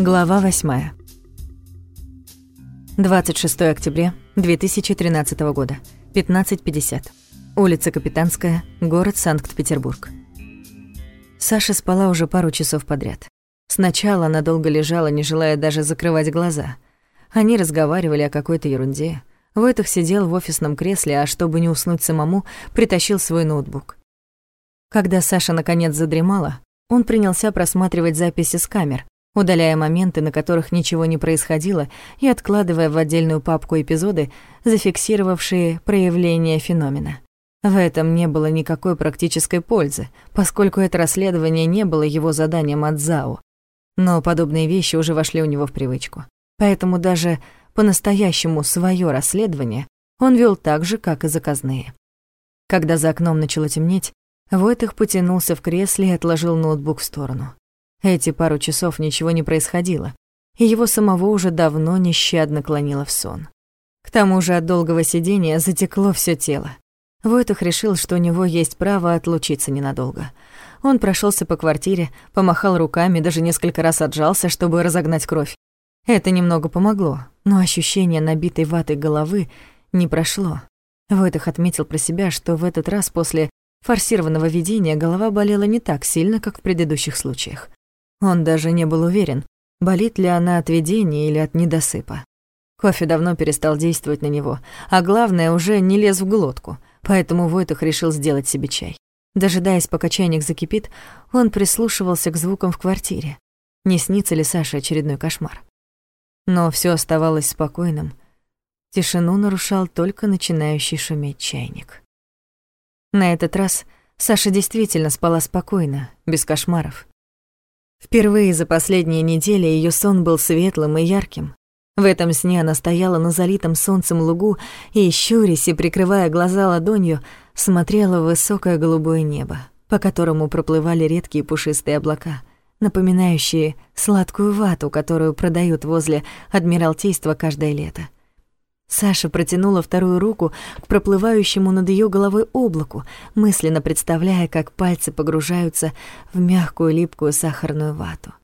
Глава 8. 26 октября 2013 года. 15.50. Улица Капитанская, город Санкт-Петербург. Саша спала уже пару часов подряд. Сначала она долго лежала, не желая даже закрывать глаза. Они разговаривали о какой-то ерунде. Войтах сидел в офисном кресле, а чтобы не уснуть самому, притащил свой ноутбук. Когда Саша наконец задремала, он принялся просматривать записи с камер, удаляя моменты, на которых ничего не происходило, и откладывая в отдельную папку эпизоды, зафиксировавшие проявление феномена. В этом не было никакой практической пользы, поскольку это расследование не было его заданием от ЗАО. Но подобные вещи уже вошли у него в привычку. Поэтому даже по-настоящему свое расследование он вел так же, как и заказные. Когда за окном начало темнеть, Войтых потянулся в кресле и отложил ноутбук в сторону. Эти пару часов ничего не происходило, и его самого уже давно нещадно клонило в сон. К тому же от долгого сидения затекло все тело. Войтах решил, что у него есть право отлучиться ненадолго. Он прошелся по квартире, помахал руками, даже несколько раз отжался, чтобы разогнать кровь. Это немного помогло, но ощущение набитой ватой головы не прошло. Войтах отметил про себя, что в этот раз после форсированного видения голова болела не так сильно, как в предыдущих случаях. Он даже не был уверен, болит ли она от видения или от недосыпа. Кофе давно перестал действовать на него, а главное, уже не лез в глотку, поэтому Войтах решил сделать себе чай. Дожидаясь, пока чайник закипит, он прислушивался к звукам в квартире. Не снится ли Саше очередной кошмар? Но все оставалось спокойным. Тишину нарушал только начинающий шуметь чайник. На этот раз Саша действительно спала спокойно, без кошмаров. Впервые за последние недели ее сон был светлым и ярким. В этом сне она стояла на залитом солнцем лугу и, щурясь и прикрывая глаза ладонью, смотрела в высокое голубое небо, по которому проплывали редкие пушистые облака, напоминающие сладкую вату, которую продают возле Адмиралтейства каждое лето. Саша протянула вторую руку к проплывающему над ее головой облаку, мысленно представляя, как пальцы погружаются в мягкую липкую сахарную вату.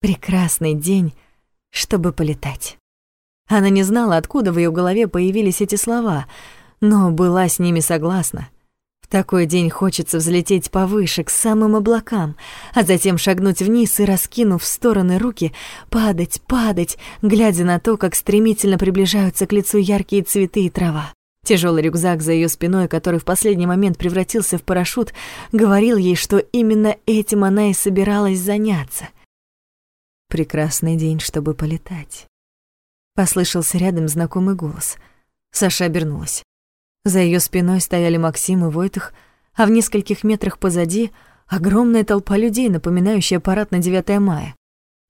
Прекрасный день, чтобы полетать. Она не знала, откуда в ее голове появились эти слова, но была с ними согласна — такой день хочется взлететь повыше, к самым облакам, а затем шагнуть вниз и, раскинув в стороны руки, падать, падать, глядя на то, как стремительно приближаются к лицу яркие цветы и трава. Тяжелый рюкзак за ее спиной, который в последний момент превратился в парашют, говорил ей, что именно этим она и собиралась заняться. Прекрасный день, чтобы полетать. Послышался рядом знакомый голос. Саша обернулась. За ее спиной стояли Максим и Войтых, а в нескольких метрах позади огромная толпа людей, напоминающая парад на 9 мая.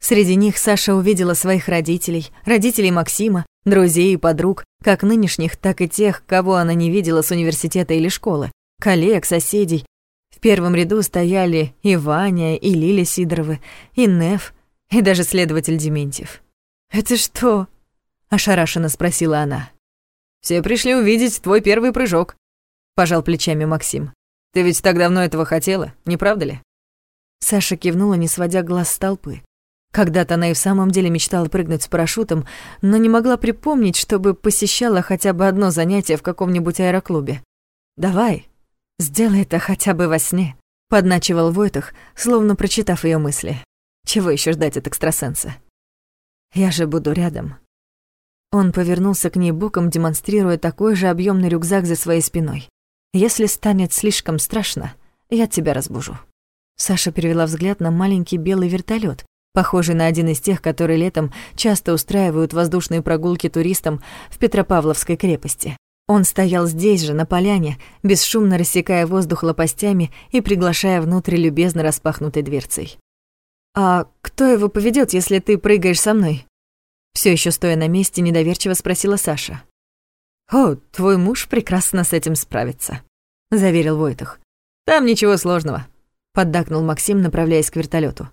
Среди них Саша увидела своих родителей, родителей Максима, друзей и подруг, как нынешних, так и тех, кого она не видела с университета или школы, коллег, соседей. В первом ряду стояли и Ваня, и Лиля Сидоровы, и Неф, и даже следователь Дементьев. «Это что?» — ошарашенно спросила она. Все пришли увидеть твой первый прыжок», — пожал плечами Максим. «Ты ведь так давно этого хотела, не правда ли?» Саша кивнула, не сводя глаз с толпы. Когда-то она и в самом деле мечтала прыгнуть с парашютом, но не могла припомнить, чтобы посещала хотя бы одно занятие в каком-нибудь аэроклубе. «Давай, сделай это хотя бы во сне», — подначивал Войтах, словно прочитав ее мысли. «Чего еще ждать от экстрасенса?» «Я же буду рядом», он повернулся к ней боком, демонстрируя такой же объемный рюкзак за своей спиной. «Если станет слишком страшно, я тебя разбужу». Саша перевела взгляд на маленький белый вертолет, похожий на один из тех, которые летом часто устраивают воздушные прогулки туристам в Петропавловской крепости. Он стоял здесь же, на поляне, бесшумно рассекая воздух лопастями и приглашая внутрь любезно распахнутой дверцей. «А кто его поведет, если ты прыгаешь со мной?» Все еще стоя на месте, недоверчиво спросила Саша. «О, твой муж прекрасно с этим справится», — заверил Войтах. «Там ничего сложного», — поддакнул Максим, направляясь к вертолету.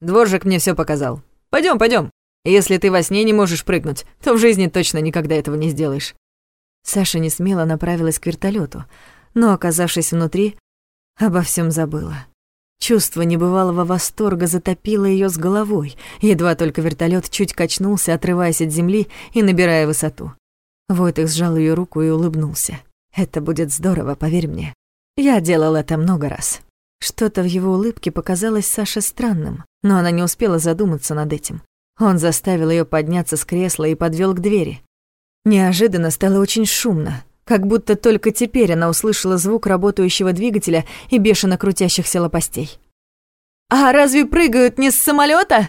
«Дворжик мне все показал. Пойдем, пойдем. Если ты во сне не можешь прыгнуть, то в жизни точно никогда этого не сделаешь». Саша не смело направилась к вертолету, но, оказавшись внутри, обо всем забыла. Чувство небывалого восторга затопило ее с головой, едва только вертолет чуть качнулся, отрываясь от земли и набирая высоту. Войтых сжал ее руку и улыбнулся. «Это будет здорово, поверь мне. Я делал это много раз». Что-то в его улыбке показалось Саше странным, но она не успела задуматься над этим. Он заставил ее подняться с кресла и подвел к двери. Неожиданно стало очень шумно, как будто только теперь она услышала звук работающего двигателя и бешено крутящихся лопастей. «А разве прыгают не с самолета?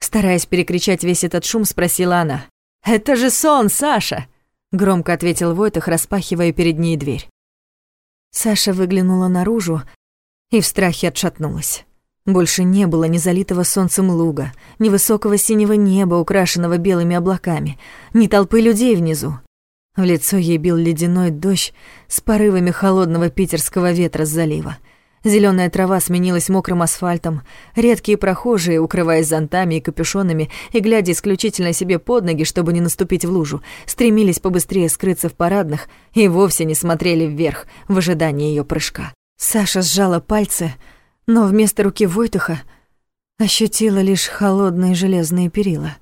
Стараясь перекричать весь этот шум, спросила она. «Это же сон, Саша!» Громко ответил Войтах, распахивая перед ней дверь. Саша выглянула наружу и в страхе отшатнулась. Больше не было ни залитого солнцем луга, ни высокого синего неба, украшенного белыми облаками, ни толпы людей внизу. В лицо ей бил ледяной дождь с порывами холодного питерского ветра с залива. Зеленая трава сменилась мокрым асфальтом, редкие прохожие, укрываясь зонтами и капюшонами и глядя исключительно себе под ноги, чтобы не наступить в лужу, стремились побыстрее скрыться в парадных и вовсе не смотрели вверх в ожидании ее прыжка. Саша сжала пальцы — но вместо руки Войтуха ощутила лишь холодные железные перила.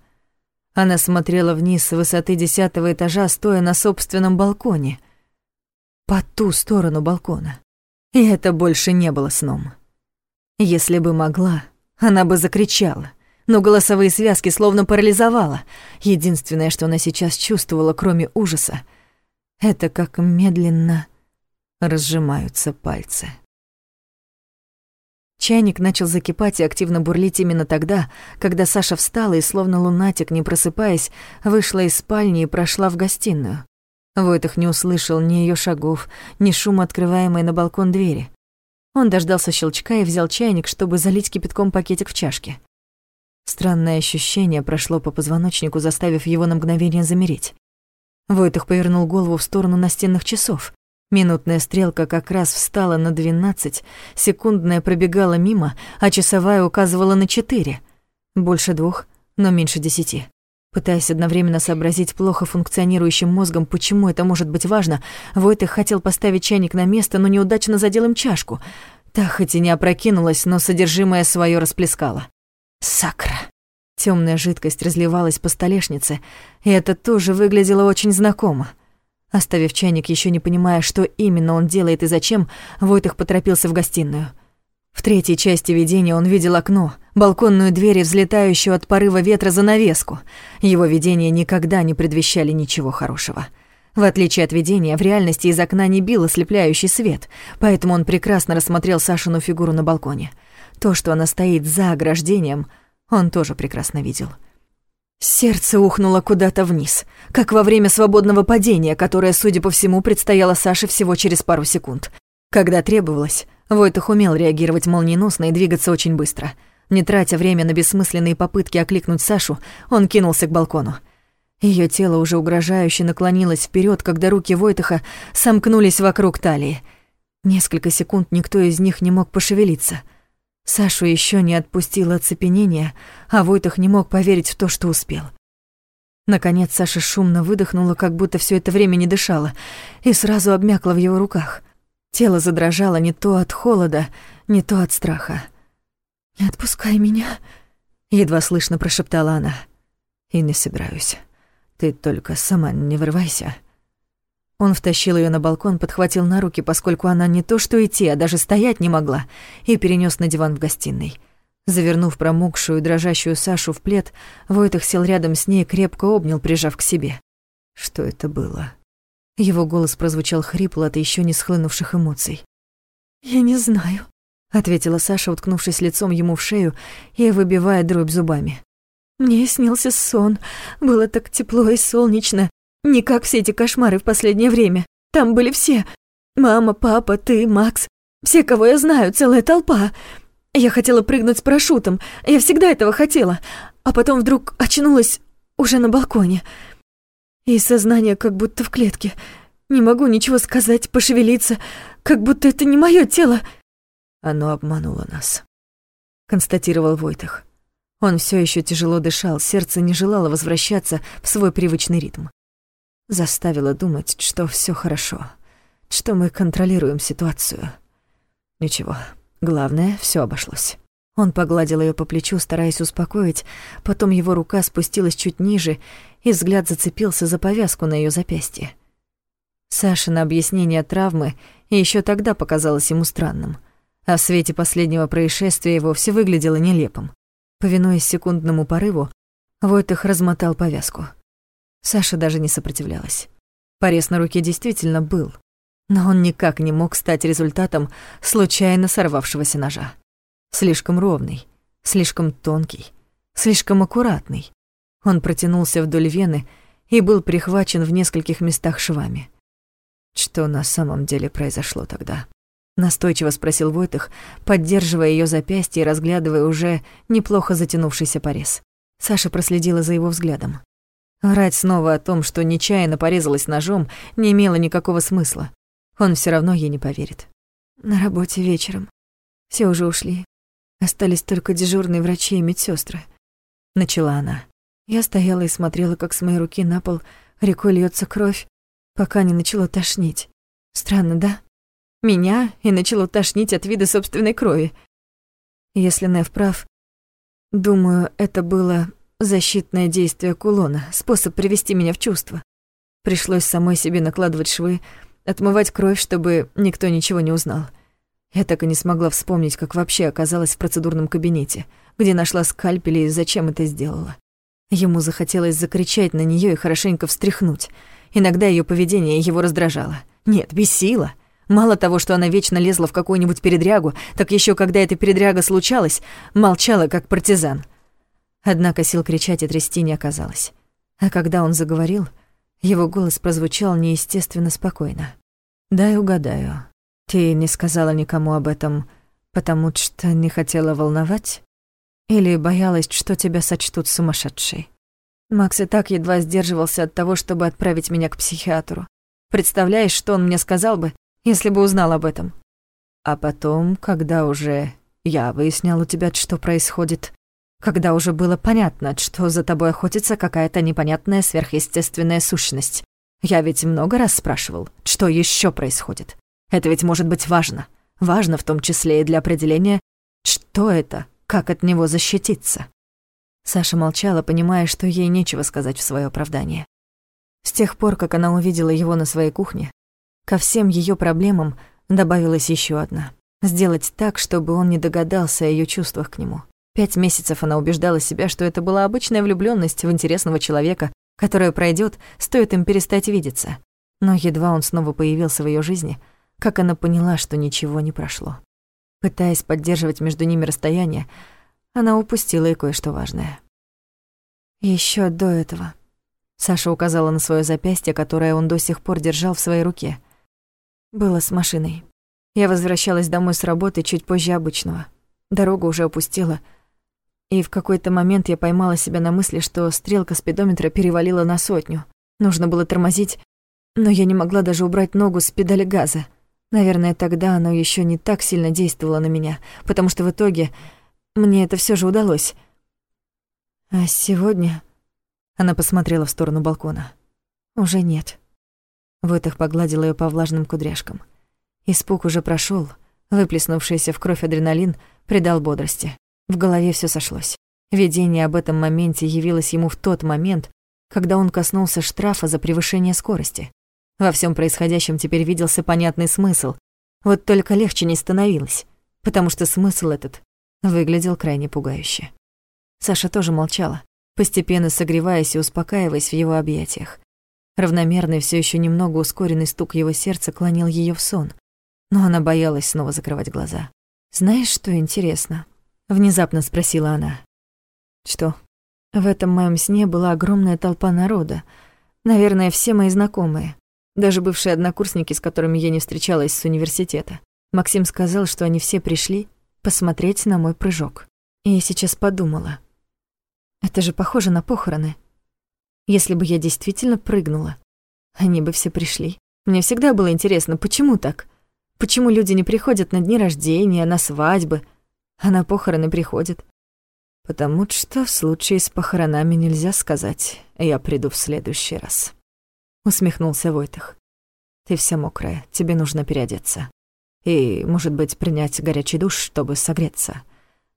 Она смотрела вниз с высоты десятого этажа, стоя на собственном балконе. По ту сторону балкона. И это больше не было сном. Если бы могла, она бы закричала, но голосовые связки словно парализовала. Единственное, что она сейчас чувствовала, кроме ужаса, это как медленно разжимаются пальцы. Чайник начал закипать и активно бурлить именно тогда, когда Саша встала и, словно лунатик, не просыпаясь, вышла из спальни и прошла в гостиную. Войтах не услышал ни ее шагов, ни шума открываемой на балкон двери. Он дождался щелчка и взял чайник, чтобы залить кипятком пакетик в чашке. Странное ощущение прошло по позвоночнику, заставив его на мгновение замереть. Войтах повернул голову в сторону настенных часов. Минутная стрелка как раз встала на двенадцать, секундная пробегала мимо, а часовая указывала на четыре. Больше двух, но меньше десяти. Пытаясь одновременно сообразить плохо функционирующим мозгом, почему это может быть важно, Войтых хотел поставить чайник на место, но неудачно задел им чашку. Та хоть и не опрокинулась, но содержимое свое расплескала. Сакра. Темная жидкость разливалась по столешнице, и это тоже выглядело очень знакомо. Оставив чайник, еще не понимая, что именно он делает и зачем, Войтых поторопился в гостиную. В третьей части видения он видел окно, балконную дверь и взлетающую от порыва ветра занавеску. Его видения никогда не предвещали ничего хорошего. В отличие от видения, в реальности из окна не бил ослепляющий свет, поэтому он прекрасно рассмотрел Сашину фигуру на балконе. То, что она стоит за ограждением, он тоже прекрасно видел. Сердце ухнуло куда-то вниз, как во время свободного падения, которое, судя по всему, предстояло Саше всего через пару секунд. Когда требовалось, Войтах умел реагировать молниеносно и двигаться очень быстро. Не тратя время на бессмысленные попытки окликнуть Сашу, он кинулся к балкону. Ее тело уже угрожающе наклонилось вперед, когда руки Войтаха сомкнулись вокруг талии. Несколько секунд никто из них не мог пошевелиться — Сашу еще не отпустило оцепенение, а Войтах не мог поверить в то, что успел. Наконец Саша шумно выдохнула, как будто все это время не дышала, и сразу обмякла в его руках. Тело задрожало не то от холода, не то от страха. «Не отпускай меня», — едва слышно прошептала она. «И не собираюсь. Ты только сама не вырывайся». Он втащил ее на балкон, подхватил на руки, поскольку она не то что идти, а даже стоять не могла, и перенес на диван в гостиной. Завернув промокшую, дрожащую Сашу в плед, Войтах сел рядом с ней крепко обнял, прижав к себе. Что это было? Его голос прозвучал хрипло от еще не схлынувших эмоций. «Я не знаю», — ответила Саша, уткнувшись лицом ему в шею и выбивая дробь зубами. «Мне снился сон. Было так тепло и солнечно. Не как все эти кошмары в последнее время. Там были все. Мама, папа, ты, Макс. Все, кого я знаю, целая толпа. Я хотела прыгнуть с парашютом. Я всегда этого хотела. А потом вдруг очнулась уже на балконе. И сознание как будто в клетке. Не могу ничего сказать, пошевелиться, как будто это не мое тело. Оно обмануло нас, констатировал Войтах. Он все еще тяжело дышал, сердце не желало возвращаться в свой привычный ритм заставила думать, что все хорошо, что мы контролируем ситуацию. Ничего, Главное, все обошлось. Он погладил ее по плечу, стараясь успокоить, потом его рука спустилась чуть ниже, и взгляд зацепился за повязку на ее запястье. Саша на объяснение травмы еще тогда показалось ему странным, а в свете последнего происшествия и вовсе выглядело нелепым. Повинуясь секундному порыву, Войтых размотал повязку. Саша даже не сопротивлялась. Порез на руке действительно был, но он никак не мог стать результатом случайно сорвавшегося ножа. Слишком ровный, слишком тонкий, слишком аккуратный. Он протянулся вдоль вены и был прихвачен в нескольких местах швами. Что на самом деле произошло тогда? Настойчиво спросил Войтых, поддерживая ее запястье и разглядывая уже неплохо затянувшийся порез. Саша проследила за его взглядом. Врать снова о том, что нечаянно порезалась ножом, не имело никакого смысла. Он все равно ей не поверит. На работе вечером. Все уже ушли. Остались только дежурные врачи и медсестры. Начала она. Я стояла и смотрела, как с моей руки на пол рекой льется кровь, пока не начало тошнить. Странно, да? Меня и начало тошнить от вида собственной крови. Если Нев прав, думаю, это было защитное действие кулона, способ привести меня в чувство. Пришлось самой себе накладывать швы, отмывать кровь, чтобы никто ничего не узнал. Я так и не смогла вспомнить, как вообще оказалась в процедурном кабинете, где нашла скальпель и зачем это сделала. Ему захотелось закричать на нее и хорошенько встряхнуть. Иногда ее поведение его раздражало. Нет, бесило. Мало того, что она вечно лезла в какую-нибудь передрягу, так еще когда эта передряга случалась, молчала, как партизан. Однако сил кричать и трясти не оказалось. А когда он заговорил, его голос прозвучал неестественно спокойно. «Дай угадаю. Ты не сказала никому об этом, потому что не хотела волновать? Или боялась, что тебя сочтут сумасшедшей?» Макс и так едва сдерживался от того, чтобы отправить меня к психиатру. Представляешь, что он мне сказал бы, если бы узнал об этом? А потом, когда уже я выяснял у тебя, что происходит, когда уже было понятно, что за тобой охотится какая-то непонятная сверхъестественная сущность. Я ведь много раз спрашивал, что еще происходит. Это ведь может быть важно. Важно в том числе и для определения, что это, как от него защититься. Саша молчала, понимая, что ей нечего сказать в свое оправдание. С тех пор, как она увидела его на своей кухне, ко всем ее проблемам добавилась еще одна. Сделать так, чтобы он не догадался о ее чувствах к нему. Пять месяцев она убеждала себя, что это была обычная влюблённость в интересного человека, которая пройдёт, стоит им перестать видеться. Но едва он снова появился в её жизни, как она поняла, что ничего не прошло. Пытаясь поддерживать между ними расстояние, она упустила и кое-что важное. Ещё до этого. Саша указала на своё запястье, которое он до сих пор держал в своей руке. Было с машиной. Я возвращалась домой с работы чуть позже обычного. Дорога уже опустела — и в какой-то момент я поймала себя на мысли, что стрелка спидометра перевалила на сотню. Нужно было тормозить, но я не могла даже убрать ногу с педали газа. Наверное, тогда оно еще не так сильно действовало на меня, потому что в итоге мне это все же удалось. А сегодня... Она посмотрела в сторону балкона. Уже нет. Вытах погладила ее по влажным кудряшкам. Испуг уже прошел, выплеснувшийся в кровь адреналин придал бодрости. В голове все сошлось. Видение об этом моменте явилось ему в тот момент, когда он коснулся штрафа за превышение скорости. Во всем происходящем теперь виделся понятный смысл, вот только легче не становилось, потому что смысл этот выглядел крайне пугающе. Саша тоже молчала, постепенно согреваясь и успокаиваясь в его объятиях. Равномерный, все еще немного ускоренный стук его сердца клонил ее в сон, но она боялась снова закрывать глаза. «Знаешь, что интересно?» Внезапно спросила она. Что? В этом моем сне была огромная толпа народа. Наверное, все мои знакомые. Даже бывшие однокурсники, с которыми я не встречалась с университета. Максим сказал, что они все пришли посмотреть на мой прыжок. И я сейчас подумала. Это же похоже на похороны. Если бы я действительно прыгнула, они бы все пришли. Мне всегда было интересно, почему так? Почему люди не приходят на дни рождения, на свадьбы, а на похороны приходит. Потому что в случае с похоронами нельзя сказать «я приду в следующий раз». Усмехнулся Войтах. Ты вся мокрая, тебе нужно переодеться. И, может быть, принять горячий душ, чтобы согреться.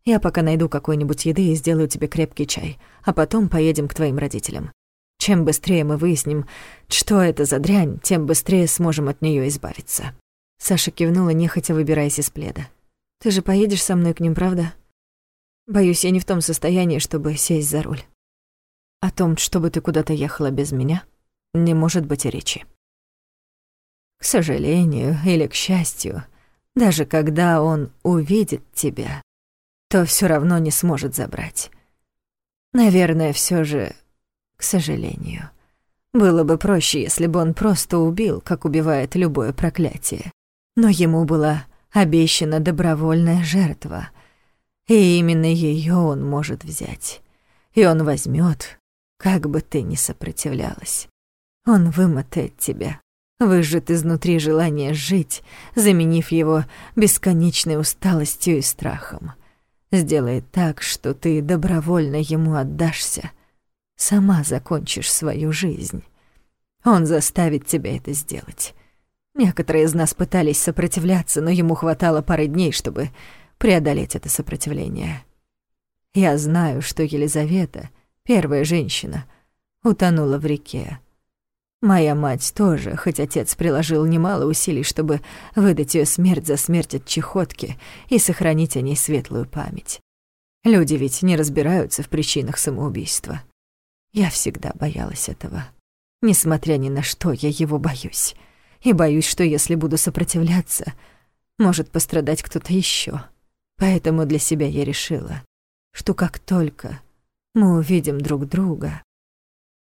Я пока найду какой-нибудь еды и сделаю тебе крепкий чай, а потом поедем к твоим родителям. Чем быстрее мы выясним, что это за дрянь, тем быстрее сможем от нее избавиться». Саша кивнула, нехотя выбираясь из пледа. «Ты же поедешь со мной к ним, правда?» «Боюсь, я не в том состоянии, чтобы сесть за руль. О том, чтобы ты куда-то ехала без меня, не может быть и речи. К сожалению или к счастью, даже когда он увидит тебя, то все равно не сможет забрать. Наверное, все же, к сожалению. Было бы проще, если бы он просто убил, как убивает любое проклятие. Но ему была обещана добровольная жертва, и именно ее он может взять. И он возьмет, как бы ты ни сопротивлялась. Он вымотает тебя, выжжет изнутри желание жить, заменив его бесконечной усталостью и страхом. Сделает так, что ты добровольно ему отдашься, сама закончишь свою жизнь. Он заставит тебя это сделать. Некоторые из нас пытались сопротивляться, но ему хватало пары дней, чтобы преодолеть это сопротивление. Я знаю, что Елизавета, первая женщина, утонула в реке. Моя мать тоже, хоть отец приложил немало усилий, чтобы выдать ее смерть за смерть от чехотки и сохранить о ней светлую память. Люди ведь не разбираются в причинах самоубийства. Я всегда боялась этого. Несмотря ни на что, я его боюсь. И боюсь, что если буду сопротивляться, может пострадать кто-то еще. Поэтому для себя я решила, что как только мы увидим друг друга,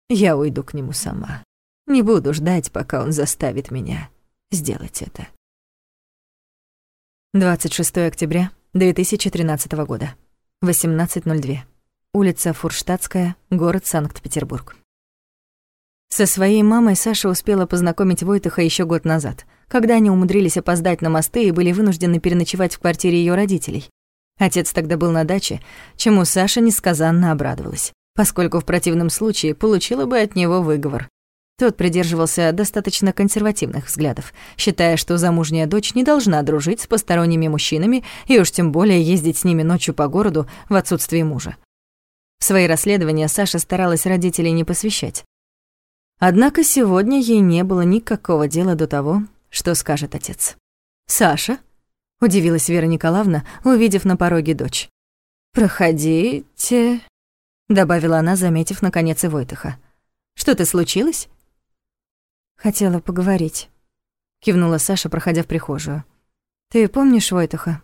я уйду к нему сама. Не буду ждать, пока он заставит меня сделать это. 26 октября 2013 года. 18.02. Улица Фурштадтская, город Санкт-Петербург. Со своей мамой Саша успела познакомить Войтаха еще год назад, когда они умудрились опоздать на мосты и были вынуждены переночевать в квартире ее родителей. Отец тогда был на даче, чему Саша несказанно обрадовалась, поскольку в противном случае получила бы от него выговор. Тот придерживался достаточно консервативных взглядов, считая, что замужняя дочь не должна дружить с посторонними мужчинами и уж тем более ездить с ними ночью по городу в отсутствие мужа. В свои расследования Саша старалась родителей не посвящать. Однако сегодня ей не было никакого дела до того, что скажет отец. «Саша?» — удивилась Вера Николаевна, увидев на пороге дочь. «Проходите», — добавила она, заметив наконец и Войтыха. «Что-то случилось?» «Хотела поговорить», — кивнула Саша, проходя в прихожую. «Ты помнишь Войтаха?»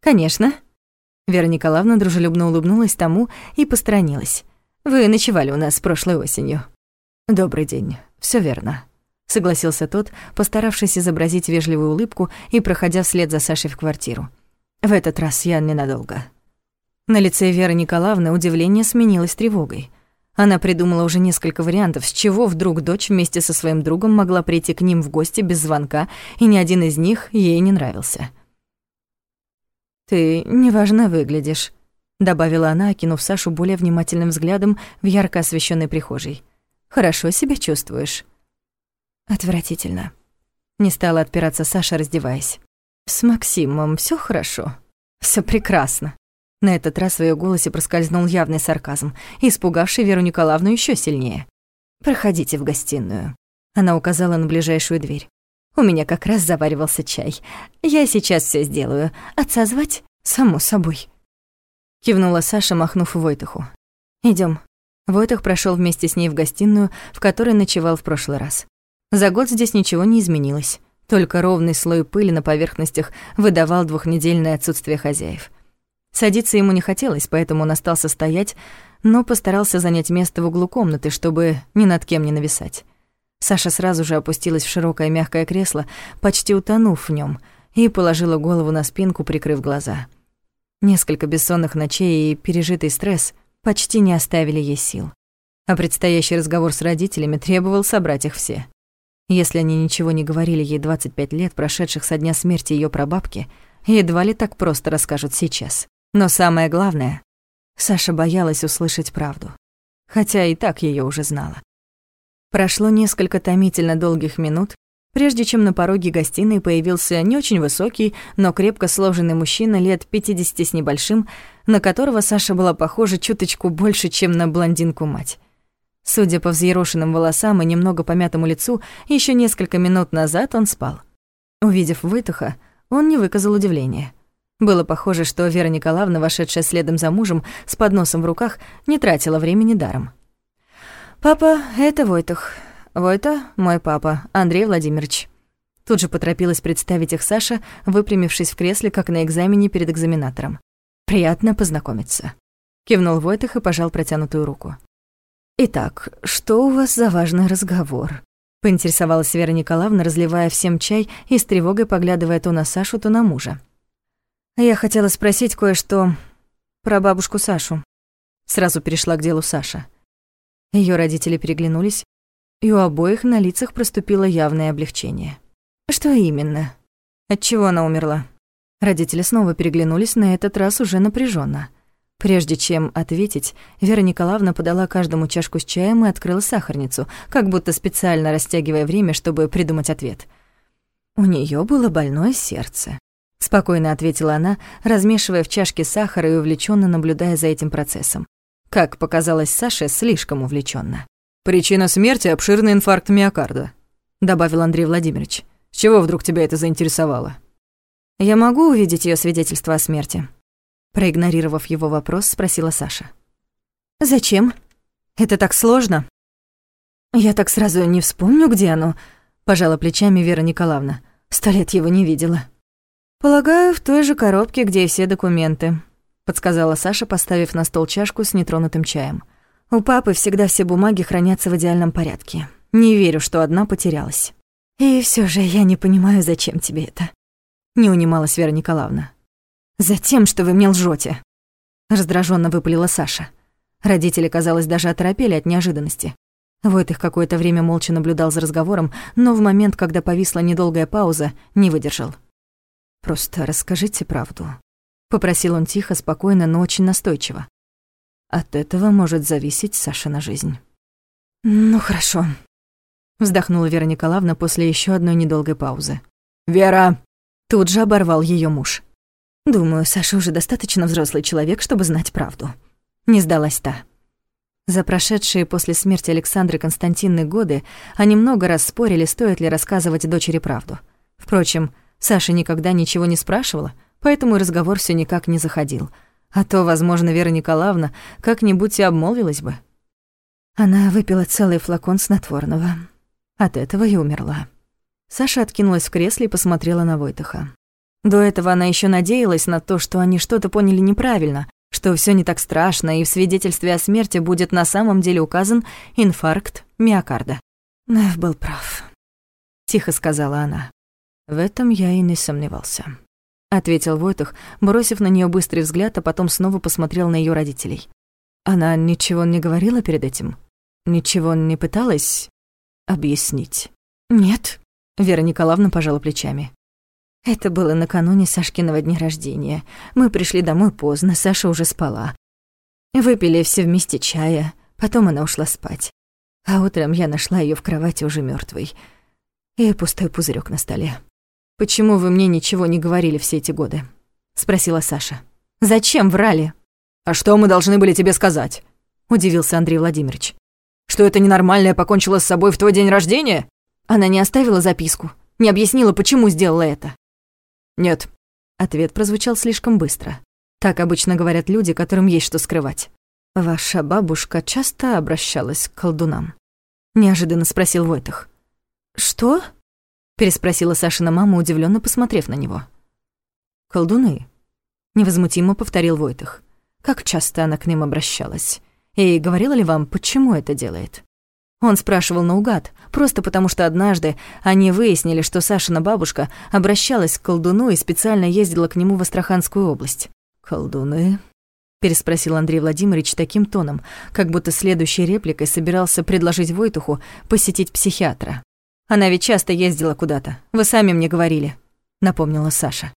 «Конечно». Вера Николаевна дружелюбно улыбнулась тому и посторонилась. «Вы ночевали у нас прошлой осенью». «Добрый день. Все верно», — согласился тот, постаравшись изобразить вежливую улыбку и проходя вслед за Сашей в квартиру. «В этот раз я ненадолго». На лице Веры Николаевны удивление сменилось тревогой — она придумала уже несколько вариантов, с чего вдруг дочь вместе со своим другом могла прийти к ним в гости без звонка, и ни один из них ей не нравился. «Ты неважно выглядишь», — добавила она, окинув Сашу более внимательным взглядом в ярко освещенной прихожей. «Хорошо себя чувствуешь?» «Отвратительно». Не стала отпираться Саша, раздеваясь. «С Максимом все хорошо?» Все прекрасно», на этот раз в её голосе проскользнул явный сарказм, испугавший Веру Николаевну ещё сильнее. «Проходите в гостиную». Она указала на ближайшую дверь. «У меня как раз заваривался чай. Я сейчас всё сделаю. Отца звать? Само собой». Кивнула Саша, махнув Войтаху. «Идём». Войтах прошёл вместе с ней в гостиную, в которой ночевал в прошлый раз. За год здесь ничего не изменилось. Только ровный слой пыли на поверхностях выдавал двухнедельное отсутствие хозяев. Садиться ему не хотелось, поэтому он остался стоять, но постарался занять место в углу комнаты, чтобы ни над кем не нависать. Саша сразу же опустилась в широкое мягкое кресло, почти утонув в нем, и положила голову на спинку, прикрыв глаза. Несколько бессонных ночей и пережитый стресс почти не оставили ей сил. А предстоящий разговор с родителями требовал собрать их все. Если они ничего не говорили ей 25 лет, прошедших со дня смерти ее прабабки, едва ли так просто расскажут сейчас. Но самое главное, Саша боялась услышать правду, хотя и так ее уже знала. Прошло несколько томительно долгих минут, прежде чем на пороге гостиной появился не очень высокий, но крепко сложенный мужчина лет 50 с небольшим, на которого Саша была похожа чуточку больше, чем на блондинку-мать. Судя по взъерошенным волосам и немного помятому лицу, еще несколько минут назад он спал. Увидев Войтуха, он не выказал удивления. Было похоже, что Вера Николаевна, вошедшая следом за мужем, с подносом в руках, не тратила времени даром. «Папа, это Войтух. Войта — мой папа, Андрей Владимирович». Тут же поторопилась представить их Саша, выпрямившись в кресле, как на экзамене перед экзаменатором. «Приятно познакомиться», — кивнул Войтых и пожал протянутую руку. «Итак, что у вас за важный разговор?» — поинтересовалась Вера Николаевна, разливая всем чай и с тревогой поглядывая то на Сашу, то на мужа. «Я хотела спросить кое-что про бабушку Сашу». Сразу перешла к делу Саша. Ее родители переглянулись, и у обоих на лицах проступило явное облегчение. «Что именно? От чего она умерла?» Родители снова переглянулись, на этот раз уже напряженно. Прежде чем ответить, Вера Николаевна подала каждому чашку с чаем и открыла сахарницу, как будто специально растягивая время, чтобы придумать ответ. «У нее было больное сердце», — спокойно ответила она, размешивая в чашке сахар и увлеченно наблюдая за этим процессом. Как показалось Саше, слишком увлеченно. «Причина смерти — обширный инфаркт миокарда», — добавил Андрей Владимирович. «С чего вдруг тебя это заинтересовало?» «Я могу увидеть ее свидетельство о смерти?» Проигнорировав его вопрос, спросила Саша. «Зачем? Это так сложно?» «Я так сразу не вспомню, где оно», — пожала плечами Вера Николаевна. «Сто лет его не видела». «Полагаю, в той же коробке, где и все документы», — подсказала Саша, поставив на стол чашку с нетронутым чаем. «У папы всегда все бумаги хранятся в идеальном порядке. Не верю, что одна потерялась». «И все же я не понимаю, зачем тебе это?» Не унималась Вера Николаевна. «Затем, что вы мне лжете. Раздраженно выпалила Саша. Родители, казалось, даже оторопели от неожиданности. Вот их какое-то время молча наблюдал за разговором, но в момент, когда повисла недолгая пауза, не выдержал. «Просто расскажите правду», — попросил он тихо, спокойно, но очень настойчиво. «От этого может зависеть Сашина жизнь». «Ну, хорошо», — вздохнула Вера Николаевна после еще одной недолгой паузы. «Вера!» Тут же оборвал ее муж. Думаю, Саша уже достаточно взрослый человек, чтобы знать правду. Не сдалась та. За прошедшие после смерти Александры Константинны годы они много раз спорили, стоит ли рассказывать дочери правду. Впрочем, Саша никогда ничего не спрашивала, поэтому разговор все никак не заходил. А то, возможно, Вера Николаевна как-нибудь и обмолвилась бы. Она выпила целый флакон снотворного. От этого и умерла. Саша откинулась в кресле и посмотрела на Войтаха. До этого она еще надеялась на то, что они что-то поняли неправильно, что все не так страшно, и в свидетельстве о смерти будет на самом деле указан инфаркт миокарда. Нев был прав, тихо сказала она. В этом я и не сомневался, ответил Войтух, бросив на нее быстрый взгляд, а потом снова посмотрел на ее родителей. Она ничего не говорила перед этим? Ничего не пыталась объяснить? Нет, Вера Николаевна пожала плечами. Это было накануне Сашкиного дня рождения. Мы пришли домой поздно, Саша уже спала. Выпили все вместе чая, потом она ушла спать. А утром я нашла ее в кровати уже мертвой и пустой пузырек на столе. «Почему вы мне ничего не говорили все эти годы?» — спросила Саша. «Зачем врали?» «А что мы должны были тебе сказать?» — удивился Андрей Владимирович. «Что это ненормальное покончило с собой в твой день рождения?» Она не оставила записку, не объяснила, почему сделала это. «Нет». Ответ прозвучал слишком быстро. Так обычно говорят люди, которым есть что скрывать. «Ваша бабушка часто обращалась к колдунам?» Неожиданно спросил Войтах. «Что?» Переспросила Сашина мама, удивленно посмотрев на него. «Колдуны?» Невозмутимо повторил Войтах. «Как часто она к ним обращалась? И говорила ли вам, почему это делает?» Он спрашивал наугад, просто потому что однажды они выяснили, что Сашина бабушка обращалась к колдуну и специально ездила к нему в Астраханскую область. «Колдуны?» — переспросил Андрей Владимирович таким тоном, как будто следующей репликой собирался предложить Войтуху посетить психиатра. «Она ведь часто ездила куда-то, вы сами мне говорили», — напомнила Саша.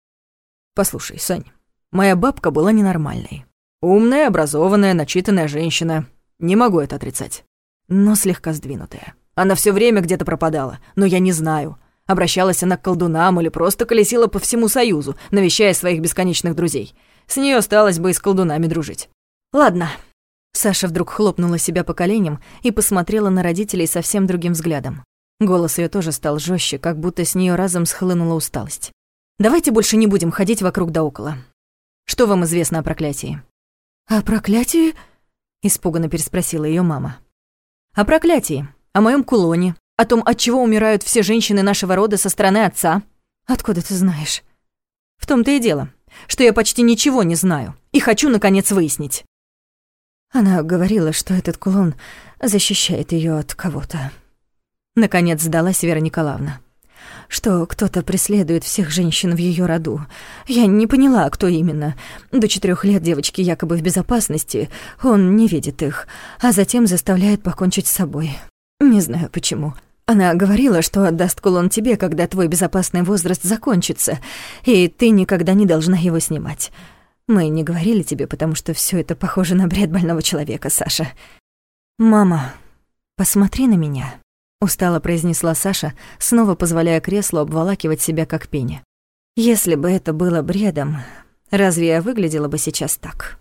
«Послушай, Сань, моя бабка была ненормальной. Умная, образованная, начитанная женщина. Не могу это отрицать но слегка сдвинутая. Она все время где-то пропадала, но я не знаю. Обращалась она к колдунам или просто колесила по всему Союзу, навещая своих бесконечных друзей. С нее осталось бы и с колдунами дружить. Ладно. Саша вдруг хлопнула себя по коленям и посмотрела на родителей совсем другим взглядом. Голос ее тоже стал жестче, как будто с нее разом схлынула усталость. «Давайте больше не будем ходить вокруг да около. Что вам известно о проклятии?» «О проклятии?» — испуганно переспросила ее мама. «О проклятии, о моем кулоне, о том, от чего умирают все женщины нашего рода со стороны отца. Откуда ты знаешь? В том-то и дело, что я почти ничего не знаю и хочу, наконец, выяснить. Она говорила, что этот кулон защищает ее от кого-то. Наконец сдалась Вера Николаевна. Что кто-то преследует всех женщин в ее роду. Я не поняла, кто именно. До четырех лет девочки якобы в безопасности, он не видит их, а затем заставляет покончить с собой. Не знаю почему. Она говорила, что отдаст кулон тебе, когда твой безопасный возраст закончится, и ты никогда не должна его снимать. Мы не говорили тебе, потому что все это похоже на бред больного человека, Саша. Мама, посмотри на меня, устало произнесла Саша, снова позволяя креслу обволакивать себя как пеня. Если бы это было бредом, разве я выглядела бы сейчас так?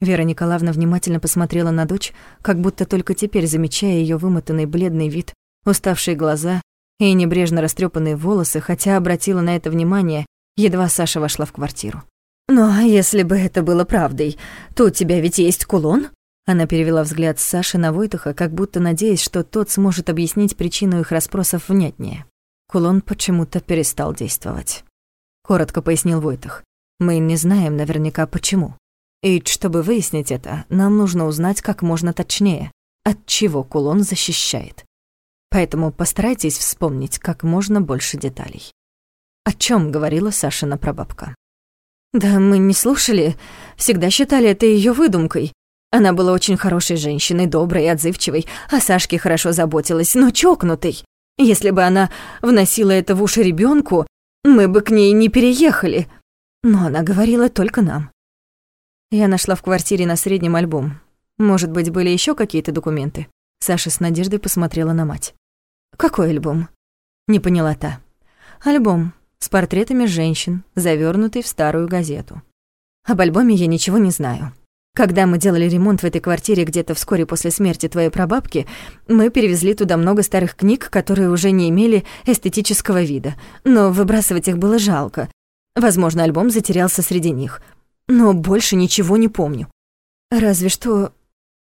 Вера Николаевна внимательно посмотрела на дочь, как будто только теперь замечая ее вымотанный бледный вид, уставшие глаза и небрежно растрепанные волосы, хотя обратила на это внимание, едва Саша вошла в квартиру. «Ну, а если бы это было правдой, то у тебя ведь есть кулон?» Она перевела взгляд с Саши на Войтуха, как будто надеясь, что тот сможет объяснить причину их расспросов внятнее. Кулон почему-то перестал действовать. Коротко пояснил Войтух. «Мы не знаем наверняка почему. И чтобы выяснить это, нам нужно узнать как можно точнее, от чего кулон защищает. Поэтому постарайтесь вспомнить как можно больше деталей. О чем говорила Сашина прабабка? Да мы не слушали, всегда считали это ее выдумкой. Она была очень хорошей женщиной, доброй и отзывчивой, о Сашке хорошо заботилась, но чокнутой. Если бы она вносила это в уши ребенку, мы бы к ней не переехали. Но она говорила только нам. Я нашла в квартире на среднем альбом. Может быть, были еще какие-то документы? Саша с надеждой посмотрела на мать. «Какой альбом?» Не поняла та. «Альбом с портретами женщин, завернутый в старую газету. Об альбоме я ничего не знаю. Когда мы делали ремонт в этой квартире где-то вскоре после смерти твоей прабабки, мы перевезли туда много старых книг, которые уже не имели эстетического вида, но выбрасывать их было жалко. Возможно, альбом затерялся среди них но больше ничего не помню. Разве что...»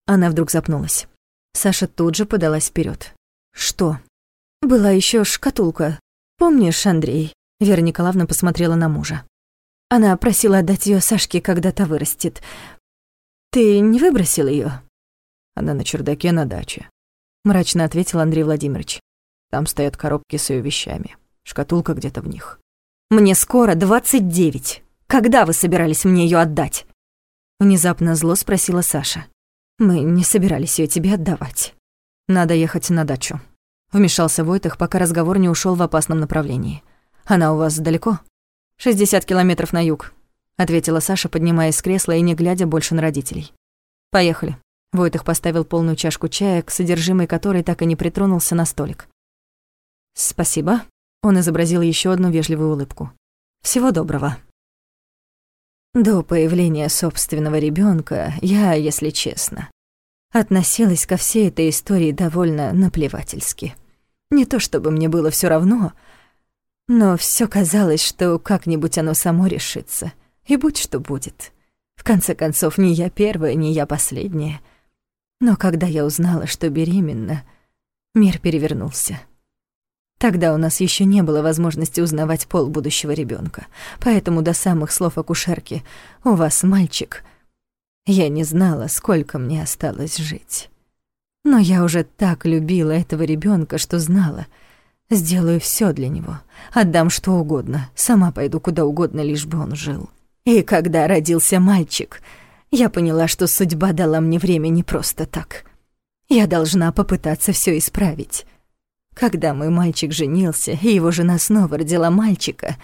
Она вдруг запнулась. Саша тут же подалась вперед. «Что?» «Была еще шкатулка. Помнишь, Андрей?» Вера Николаевна посмотрела на мужа. Она просила отдать ее Сашке, когда та вырастет. «Ты не выбросил ее? «Она на чердаке на даче», — мрачно ответил Андрей Владимирович. «Там стоят коробки с ее вещами. Шкатулка где-то в них». «Мне скоро двадцать девять. Когда вы собирались мне ее отдать?» Внезапно зло спросила Саша. «Мы не собирались ее тебе отдавать. Надо ехать на дачу». Вмешался Войтах, пока разговор не ушел в опасном направлении. «Она у вас далеко?» «60 километров на юг», — ответила Саша, поднимаясь с кресла и не глядя больше на родителей. «Поехали». Войтах поставил полную чашку чая, к содержимой которой так и не притронулся на столик. «Спасибо», — он изобразил еще одну вежливую улыбку. «Всего доброго». До появления собственного ребенка я, если честно, относилась ко всей этой истории довольно наплевательски. Не то чтобы мне было все равно, но все казалось, что как-нибудь оно само решится, и будь что будет. В конце концов, не я первая, не я последняя. Но когда я узнала, что беременна, мир перевернулся. Тогда у нас еще не было возможности узнавать пол будущего ребенка, поэтому до самых слов акушерки «У вас мальчик» я не знала, сколько мне осталось жить. Но я уже так любила этого ребенка, что знала, сделаю все для него, отдам что угодно, сама пойду куда угодно, лишь бы он жил. И когда родился мальчик, я поняла, что судьба дала мне время не просто так. Я должна попытаться все исправить. Когда мой мальчик женился, и его жена снова родила мальчика,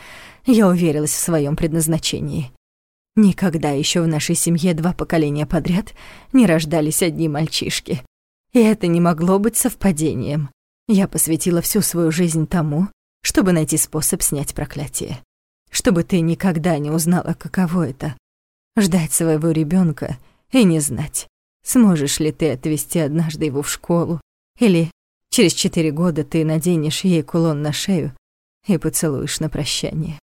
я уверилась в своем предназначении. Никогда еще в нашей семье два поколения подряд не рождались одни мальчишки. И это не могло быть совпадением. Я посвятила всю свою жизнь тому, чтобы найти способ снять проклятие. Чтобы ты никогда не узнала, каково это — ждать своего ребенка и не знать, сможешь ли ты отвезти однажды его в школу, или через четыре года ты наденешь ей кулон на шею и поцелуешь на прощание.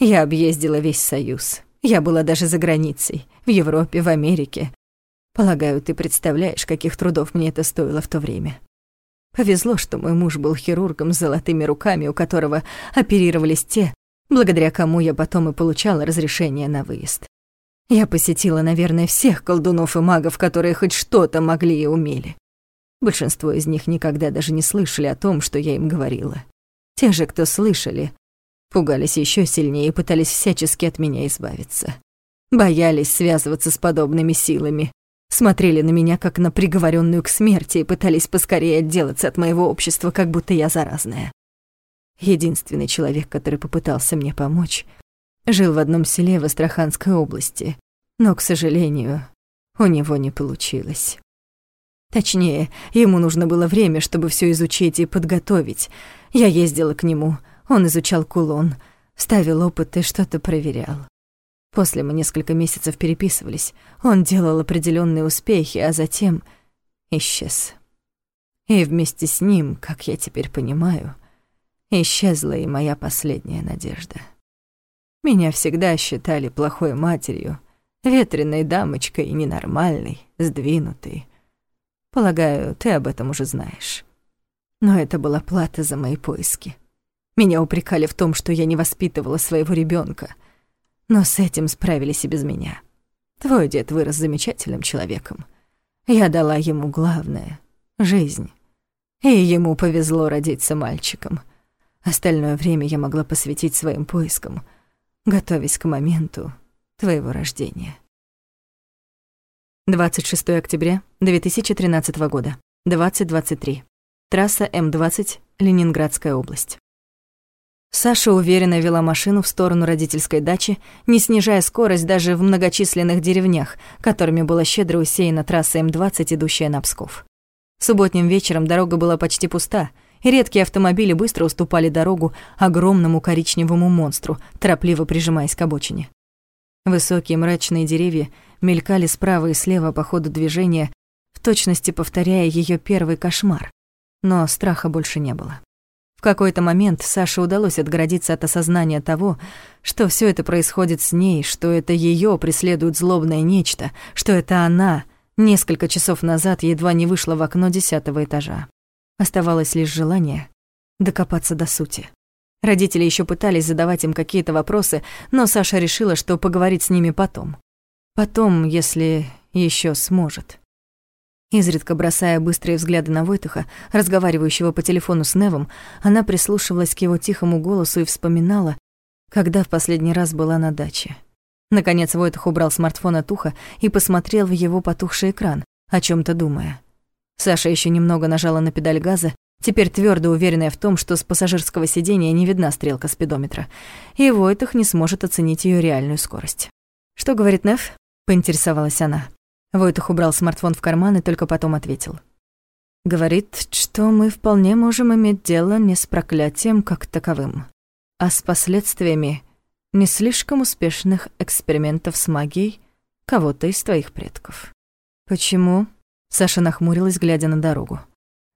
Я объездила весь Союз. Я была даже за границей, в Европе, в Америке. Полагаю, ты представляешь, каких трудов мне это стоило в то время. Повезло, что мой муж был хирургом с золотыми руками, у которого оперировались те, благодаря кому я потом и получала разрешение на выезд. Я посетила, наверное, всех колдунов и магов, которые хоть что-то могли и умели. Большинство из них никогда даже не слышали о том, что я им говорила. Те же, кто слышали, пугались еще сильнее и пытались всячески от меня избавиться. Боялись связываться с подобными силами, смотрели на меня как на приговоренную к смерти и пытались поскорее отделаться от моего общества, как будто я заразная. Единственный человек, который попытался мне помочь, жил в одном селе в Астраханской области, но, к сожалению, у него не получилось. Точнее, ему нужно было время, чтобы все изучить и подготовить. Я ездила к нему, он изучал кулон, ставил опыт и что-то проверял. После мы несколько месяцев переписывались. Он делал определенные успехи, а затем исчез. И вместе с ним, как я теперь понимаю, исчезла и моя последняя надежда. Меня всегда считали плохой матерью, ветреной дамочкой и ненормальной, сдвинутой. Полагаю, ты об этом уже знаешь. Но это была плата за мои поиски. Меня упрекали в том, что я не воспитывала своего ребенка, но с этим справились и без меня. Твой дед вырос замечательным человеком. Я дала ему главное — жизнь. И ему повезло родиться мальчиком. Остальное время я могла посвятить своим поискам, готовясь к моменту твоего рождения. 26 октября 2013 года, 20.23. Трасса М-20, Ленинградская область. Саша уверенно вела машину в сторону родительской дачи, не снижая скорость даже в многочисленных деревнях, которыми была щедро усеяна трасса М-20, идущая на Псков. Субботним вечером дорога была почти пуста, редкие автомобили быстро уступали дорогу огромному коричневому монстру, торопливо прижимаясь к обочине. Высокие мрачные деревья мелькали справа и слева по ходу движения, в точности повторяя ее первый кошмар. Но страха больше не было какой-то момент Саше удалось отгородиться от осознания того, что все это происходит с ней, что это ее преследует злобное нечто, что это она несколько часов назад едва не вышла в окно десятого этажа. Оставалось лишь желание докопаться до сути. Родители еще пытались задавать им какие-то вопросы, но Саша решила, что поговорить с ними потом. Потом, если еще сможет. Изредка бросая быстрые взгляды на Войтыха, разговаривающего по телефону с Невом, она прислушивалась к его тихому голосу и вспоминала, когда в последний раз была на даче. Наконец Войтых убрал смартфон от уха и посмотрел в его потухший экран, о чем то думая. Саша еще немного нажала на педаль газа, теперь твердо уверенная в том, что с пассажирского сидения не видна стрелка спидометра, и Войтых не сможет оценить ее реальную скорость. «Что говорит Нев?» — поинтересовалась она. Войтух убрал смартфон в карман и только потом ответил. Говорит, что мы вполне можем иметь дело не с проклятием как таковым, а с последствиями не слишком успешных экспериментов с магией кого-то из твоих предков. Почему? Саша нахмурилась, глядя на дорогу.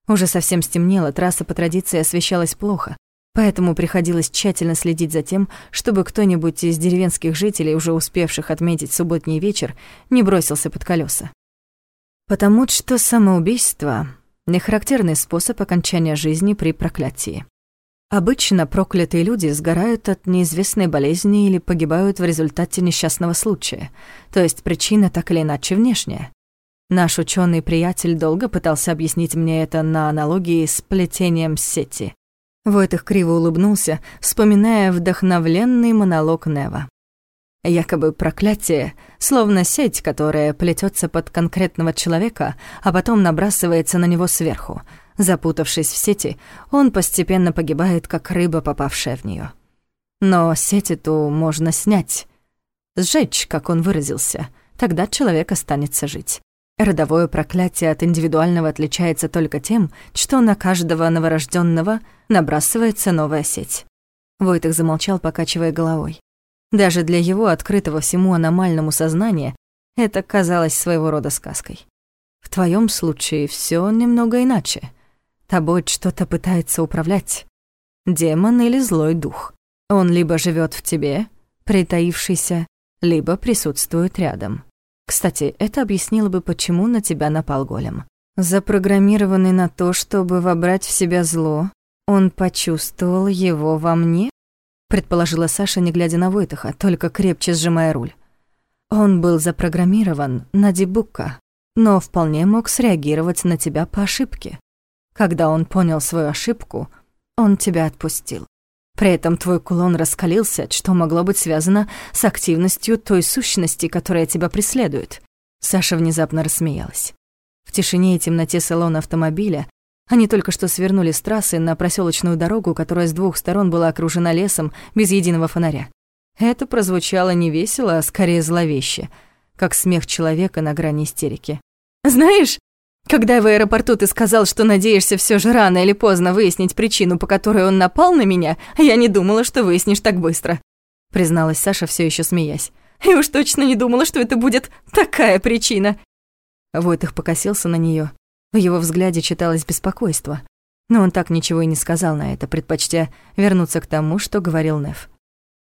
Уже совсем стемнело, трасса по традиции освещалась плохо, Поэтому приходилось тщательно следить за тем, чтобы кто-нибудь из деревенских жителей, уже успевших отметить субботний вечер, не бросился под колеса. Потому что самоубийство — нехарактерный способ окончания жизни при проклятии. Обычно проклятые люди сгорают от неизвестной болезни или погибают в результате несчастного случая, то есть причина так или иначе внешняя. Наш ученый приятель долго пытался объяснить мне это на аналогии с плетением сети. Войтых криво улыбнулся, вспоминая вдохновленный монолог Нева. Якобы проклятие, словно сеть, которая плетется под конкретного человека, а потом набрасывается на него сверху. Запутавшись в сети, он постепенно погибает, как рыба, попавшая в нее. Но сеть эту можно снять. Сжечь, как он выразился, тогда человек останется жить. Родовое проклятие от индивидуального отличается только тем, что на каждого новорожденного набрасывается новая сеть. Войтых замолчал, покачивая головой. Даже для его открытого всему аномальному сознания это казалось своего рода сказкой. В твоем случае все немного иначе. Тобой что-то пытается управлять. Демон или злой дух. Он либо живет в тебе, притаившийся, либо присутствует рядом. Кстати, это объяснило бы, почему на тебя напал голем. Запрограммированный на то, чтобы вобрать в себя зло, он почувствовал его во мне? Предположила Саша, не глядя на Войтаха, только крепче сжимая руль. Он был запрограммирован на Дебука, но вполне мог среагировать на тебя по ошибке. Когда он понял свою ошибку, он тебя отпустил. При этом твой кулон раскалился, что могло быть связано с активностью той сущности, которая тебя преследует. Саша внезапно рассмеялась. В тишине и темноте салона автомобиля они только что свернули с трассы на проселочную дорогу, которая с двух сторон была окружена лесом без единого фонаря. Это прозвучало не весело, а скорее зловеще, как смех человека на грани истерики. «Знаешь, когда в аэропорту ты сказал, что надеешься все же рано или поздно выяснить причину, по которой он напал на меня, я не думала, что выяснишь так быстро», призналась Саша, все еще смеясь. «И уж точно не думала, что это будет такая причина». Войтых покосился на нее. В его взгляде читалось беспокойство. Но он так ничего и не сказал на это, предпочтя вернуться к тому, что говорил Неф.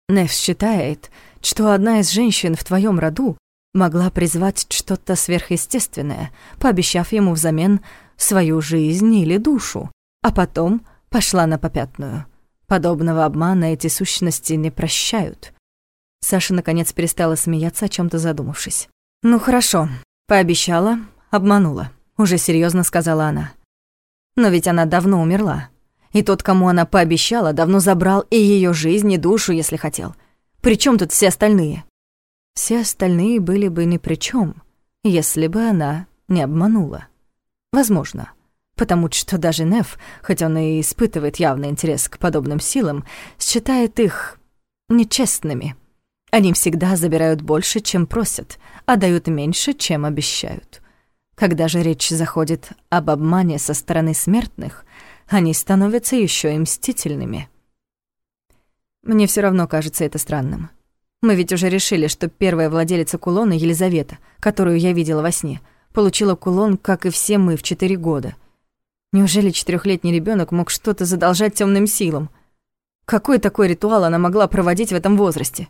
Неф считает, что одна из женщин в твоем роду могла призвать что-то сверхъестественное, пообещав ему взамен свою жизнь или душу, а потом пошла на попятную. Подобного обмана эти сущности не прощают. Саша наконец перестала смеяться, о чем то задумавшись. «Ну хорошо, пообещала, обманула», — уже серьезно сказала она. «Но ведь она давно умерла. И тот, кому она пообещала, давно забрал и ее жизнь, и душу, если хотел. Причем тут все остальные?» Все остальные были бы ни при чем, если бы она не обманула. Возможно, потому что даже Неф, хоть он и испытывает явный интерес к подобным силам, считает их нечестными. Они всегда забирают больше, чем просят, а дают меньше, чем обещают. Когда же речь заходит об обмане со стороны смертных, они становятся еще и мстительными. Мне все равно кажется это странным. Мы ведь уже решили, что первая владелица кулона Елизавета, которую я видела во сне, получила кулон, как и все мы, в четыре года. Неужели четырехлетний ребенок мог что-то задолжать темным силам? Какой такой ритуал она могла проводить в этом возрасте?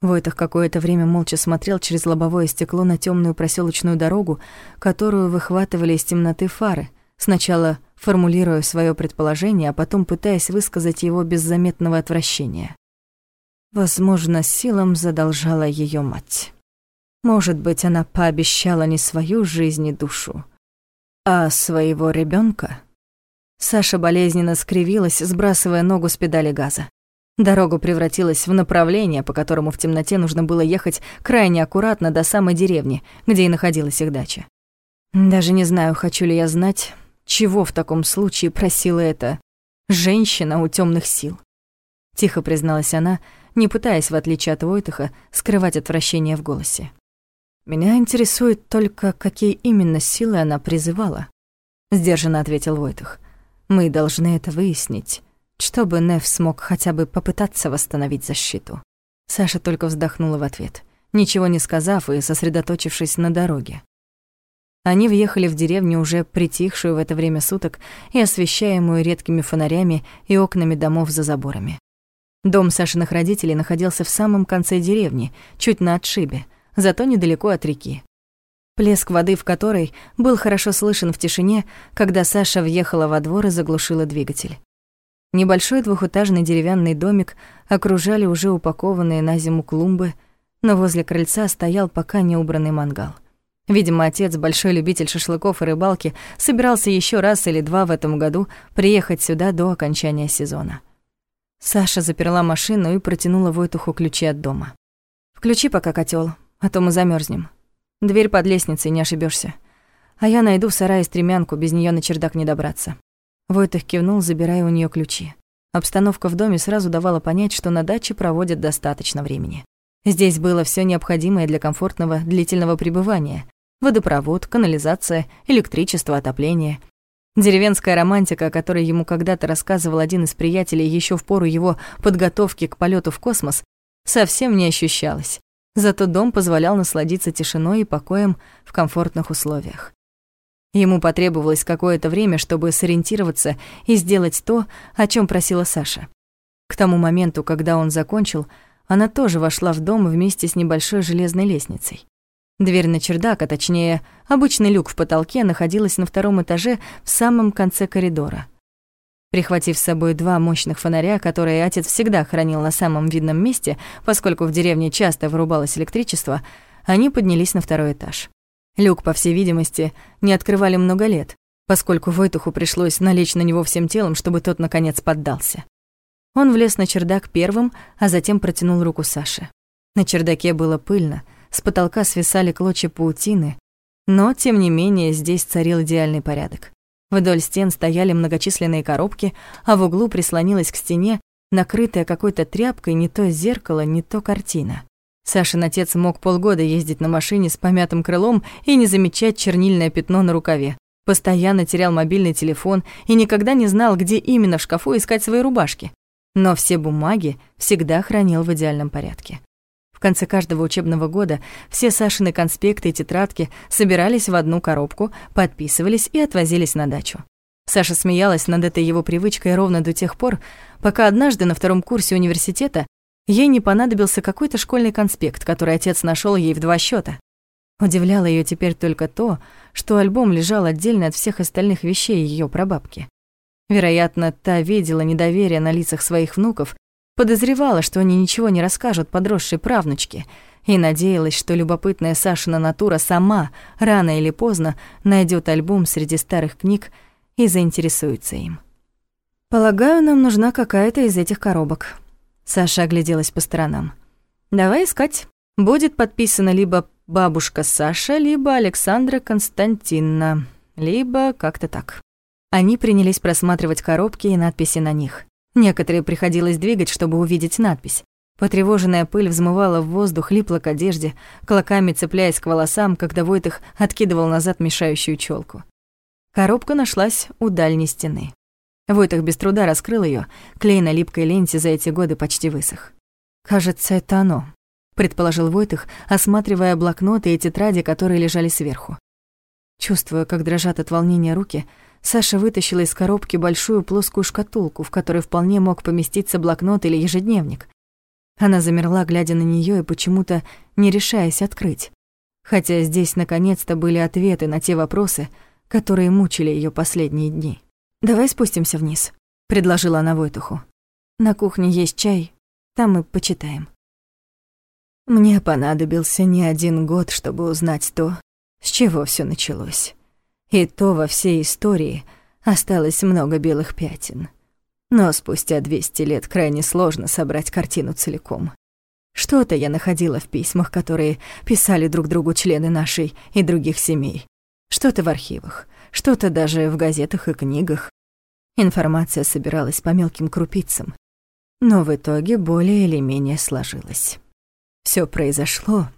Войтах какое-то время молча смотрел через лобовое стекло на темную проселочную дорогу, которую выхватывали из темноты фары, сначала формулируя свое предположение, а потом пытаясь высказать его без заметного отвращения. Возможно, силам задолжала ее мать. Может быть, она пообещала не свою жизнь и душу, а своего ребенка. Саша болезненно скривилась, сбрасывая ногу с педали газа. Дорога превратилась в направление, по которому в темноте нужно было ехать крайне аккуратно до самой деревни, где и находилась их дача. Даже не знаю, хочу ли я знать, чего в таком случае просила эта женщина у темных сил. Тихо призналась она, не пытаясь, в отличие от Войтаха, скрывать отвращение в голосе. «Меня интересует только, какие именно силы она призывала», — сдержанно ответил Войтах. «Мы должны это выяснить, чтобы Нев смог хотя бы попытаться восстановить защиту». Саша только вздохнула в ответ, ничего не сказав и сосредоточившись на дороге. Они въехали в деревню, уже притихшую в это время суток и освещаемую редкими фонарями и окнами домов за заборами. Дом Сашиных родителей находился в самом конце деревни, чуть на отшибе, зато недалеко от реки. Плеск воды в которой был хорошо слышен в тишине, когда Саша въехала во двор и заглушила двигатель. Небольшой двухэтажный деревянный домик окружали уже упакованные на зиму клумбы, но возле крыльца стоял пока не убранный мангал. Видимо, отец, большой любитель шашлыков и рыбалки, собирался еще раз или два в этом году приехать сюда до окончания сезона. Саша заперла машину и протянула Войтуху ключи от дома. «Включи пока котел, а то мы замерзнем. Дверь под лестницей, не ошибешься. А я найду в сарае стремянку, без нее на чердак не добраться». Войтух кивнул, забирая у нее ключи. Обстановка в доме сразу давала понять, что на даче проводят достаточно времени. Здесь было все необходимое для комфортного длительного пребывания, Водопровод, канализация, электричество, отопление. Деревенская романтика, о которой ему когда-то рассказывал один из приятелей еще в пору его подготовки к полету в космос, совсем не ощущалась. Зато дом позволял насладиться тишиной и покоем в комфортных условиях. Ему потребовалось какое-то время, чтобы сориентироваться и сделать то, о чем просила Саша. К тому моменту, когда он закончил, она тоже вошла в дом вместе с небольшой железной лестницей. Дверь на чердак, а точнее, обычный люк в потолке, находилась на втором этаже в самом конце коридора. Прихватив с собой два мощных фонаря, которые отец всегда хранил на самом видном месте, поскольку в деревне часто вырубалось электричество, они поднялись на второй этаж. Люк, по всей видимости, не открывали много лет, поскольку Войтуху пришлось налечь на него всем телом, чтобы тот, наконец, поддался. Он влез на чердак первым, а затем протянул руку Саше. На чердаке было пыльно, с потолка свисали клочья паутины, но, тем не менее, здесь царил идеальный порядок. Вдоль стен стояли многочисленные коробки, а в углу прислонилась к стене, накрытая какой-то тряпкой, не то зеркало, не то картина. Сашин отец мог полгода ездить на машине с помятым крылом и не замечать чернильное пятно на рукаве. Постоянно терял мобильный телефон и никогда не знал, где именно в шкафу искать свои рубашки. Но все бумаги всегда хранил в идеальном порядке. В конце каждого учебного года все Сашины конспекты и тетрадки собирались в одну коробку, подписывались и отвозились на дачу. Саша смеялась над этой его привычкой ровно до тех пор, пока однажды на втором курсе университета ей не понадобился какой-то школьный конспект, который отец нашел ей в два счета. Удивляло ее теперь только то, что альбом лежал отдельно от всех остальных вещей ее прабабки. Вероятно, та видела недоверие на лицах своих внуков Подозревала, что они ничего не расскажут подросшей правнучке, и надеялась, что любопытная Сашина натура сама, рано или поздно, найдет альбом среди старых книг и заинтересуется им. «Полагаю, нам нужна какая-то из этих коробок». Саша огляделась по сторонам. «Давай искать. Будет подписано либо бабушка Саша, либо Александра Константиновна, либо как-то так». Они принялись просматривать коробки и надписи на них. Некоторые приходилось двигать, чтобы увидеть надпись. Потревоженная пыль взмывала в воздух, липла к одежде, клоками цепляясь к волосам, когда Войтых откидывал назад мешающую челку. Коробка нашлась у дальней стены. Войтых без труда раскрыл ее, клей на липкой ленте за эти годы почти высох. «Кажется, это оно», — предположил Войтых, осматривая блокноты и тетради, которые лежали сверху. Чувствуя, как дрожат от волнения руки, Саша вытащила из коробки большую плоскую шкатулку, в которой вполне мог поместиться блокнот или ежедневник. Она замерла, глядя на нее и почему-то не решаясь открыть. Хотя здесь наконец-то были ответы на те вопросы, которые мучили ее последние дни. «Давай спустимся вниз», — предложила она Войтуху. «На кухне есть чай, там мы почитаем». Мне понадобился не один год, чтобы узнать то, с чего все началось. И то во всей истории осталось много белых пятен. Но спустя 200 лет крайне сложно собрать картину целиком. Что-то я находила в письмах, которые писали друг другу члены нашей и других семей. Что-то в архивах, что-то даже в газетах и книгах. Информация собиралась по мелким крупицам, но в итоге более или менее сложилась. Все произошло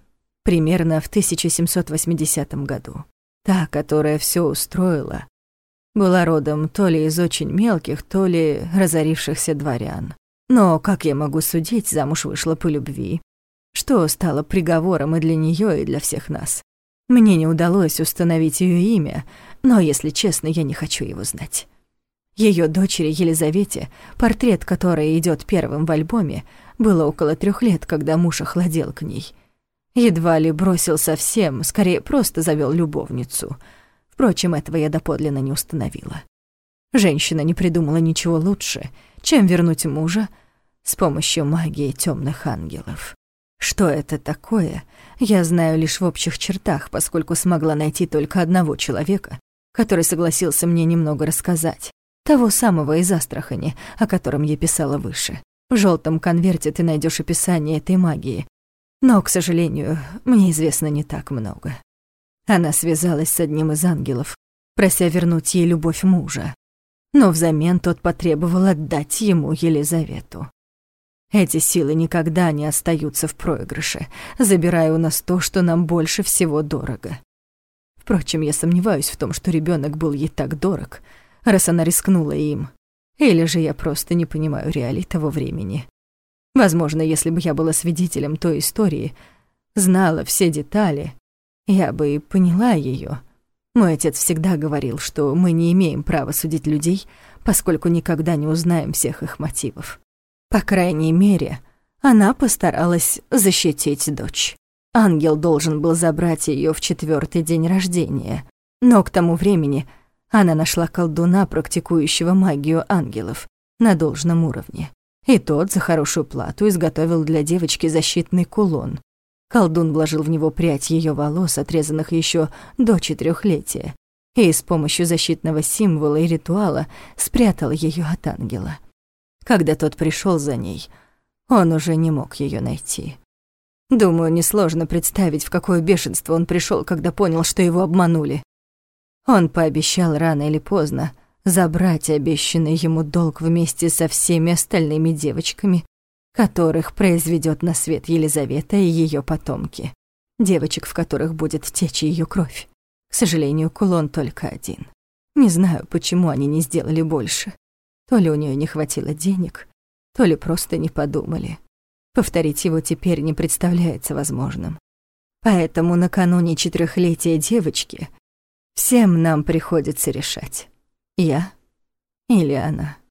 примерно в 1780 году. Та, которая все устроила, была родом то ли из очень мелких, то ли разорившихся дворян. Но, как я могу судить, замуж вышла по любви, что стало приговором и для нее, и для всех нас. Мне не удалось установить ее имя, но, если честно, я не хочу его знать. Ее дочери Елизавете, портрет которой идет первым в альбоме, было около трех лет, когда муж охладел к ней — Едва ли бросил совсем, скорее просто завел любовницу. Впрочем, этого я доподлинно не установила. Женщина не придумала ничего лучше, чем вернуть мужа с помощью магии темных ангелов. Что это такое, я знаю лишь в общих чертах, поскольку смогла найти только одного человека, который согласился мне немного рассказать. Того самого из Астрахани, о котором я писала выше. В желтом конверте ты найдешь описание этой магии, но, к сожалению, мне известно не так много. Она связалась с одним из ангелов, прося вернуть ей любовь мужа. Но взамен тот потребовал отдать ему Елизавету. Эти силы никогда не остаются в проигрыше, забирая у нас то, что нам больше всего дорого. Впрочем, я сомневаюсь в том, что ребенок был ей так дорог, раз она рискнула им. Или же я просто не понимаю реалий того времени. Возможно, если бы я была свидетелем той истории, знала все детали, я бы и поняла ее. Мой отец всегда говорил, что мы не имеем права судить людей, поскольку никогда не узнаем всех их мотивов. По крайней мере, она постаралась защитить дочь. Ангел должен был забрать ее в четвертый день рождения, но к тому времени она нашла колдуна, практикующего магию ангелов, на должном уровне. И тот за хорошую плату изготовил для девочки защитный кулон. Колдун вложил в него прядь ее волос, отрезанных еще до четырехлетия, и с помощью защитного символа и ритуала спрятал ее от ангела. Когда тот пришел за ней, он уже не мог ее найти. Думаю, несложно представить, в какое бешенство он пришел, когда понял, что его обманули. Он пообещал рано или поздно забрать обещанный ему долг вместе со всеми остальными девочками, которых произведет на свет Елизавета и ее потомки, девочек, в которых будет течь ее кровь. К сожалению, кулон только один. Не знаю, почему они не сделали больше. То ли у нее не хватило денег, то ли просто не подумали. Повторить его теперь не представляется возможным. Поэтому накануне четырехлетия девочки всем нам приходится решать, я или она.